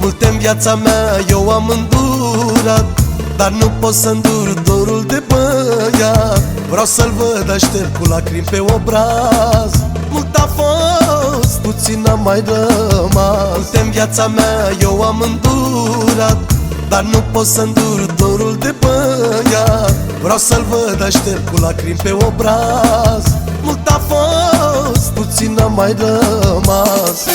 Multe în viața mea eu am îndurat Dar nu pot să îndur dorul de băiat. Vreau să-l văd aștept cu lacrimi pe obraz. Mult a fost, puțin a mai rămas. Multe în viața mea eu am îndurat dar nu pot să îndur dorul de băiat. Vreau să-l văd aștept cu lacrimi pe obraz. Mult a fost, puțin a mai rămas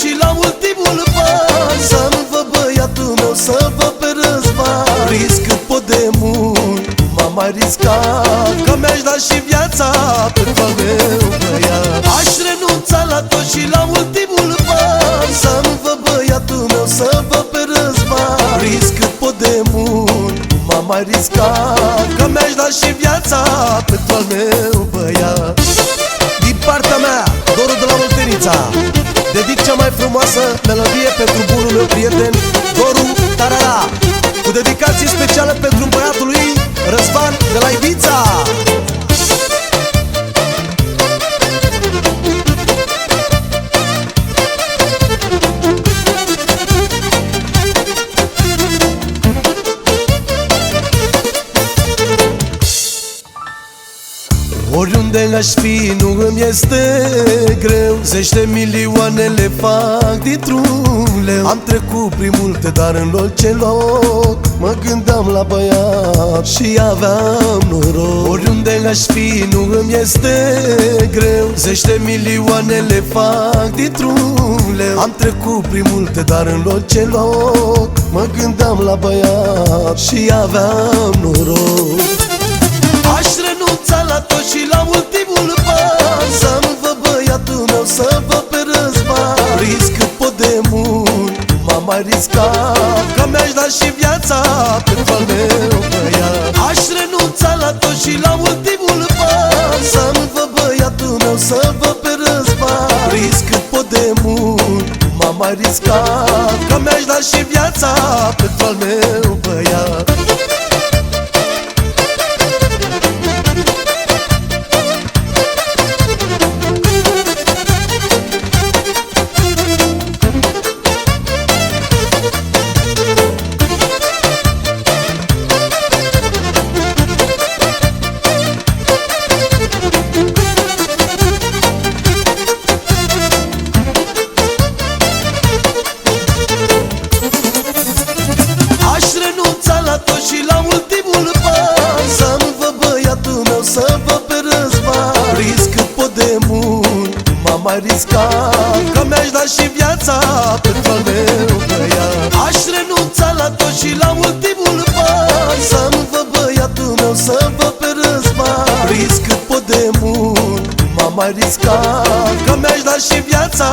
și la ultimul pas Să nu văd băiatul meu, să vă pe răzvan Risc cât pot de mult, m-am mai riscat. Că mi-aș da și viața pentru al meu băiat. Aș renunța la tot și la ultimul pas. Să nu văd băiatul meu, să vă pe răzvan Risc cât pot de mult, m-am mai riscat. Că mi-aș da și viața pentru al meu băiat. Din partea mea, dorul de la Oltenița Dedic cea mai frumoasă melodie pentru bunul meu prieten Doru Tarara. Cu dedicație specială pentru băiatul lui Răzvan de la Ibița Oriunde aș fi nu îmi este greu. Zeci de milioane le fac dintr-un leu Am trecut prin multe, dar în loc ce loc Mă gândeam la băiat și aveam noroc. Oriunde aș fi nu îmi este greu. Zeci de milioane le fac dintr-un leu Am trecut prin multe, dar în loc ce loc Mă gândeam la băiat și aveam noroc. Aș renunța la tot și la ultimul pas Să nu văd băiatul meu, să vă pe răzvan Risc cât pot de mult, m-am mai riscat. Că mi-aș da și viața pentru al meu băiat. Aș renunța la tot și la ultimul pas. Să nu văd băiatul meu, să vă pe răzvan Risc cât pot de mult, m-am mai riscat. Că mi-aș da și viața pentru al meu băiat să vă pe răzvan Risc cât pot de mult, m-am mai riscat Că mi-aș da și viața pentru al meu băiat. Aș renunța la tot și la ultimul pas. Să nu văd băiatul meu, să vă pe răzvan Risc cât pot de mult, m-am mai riscat Că mi-aș da și viața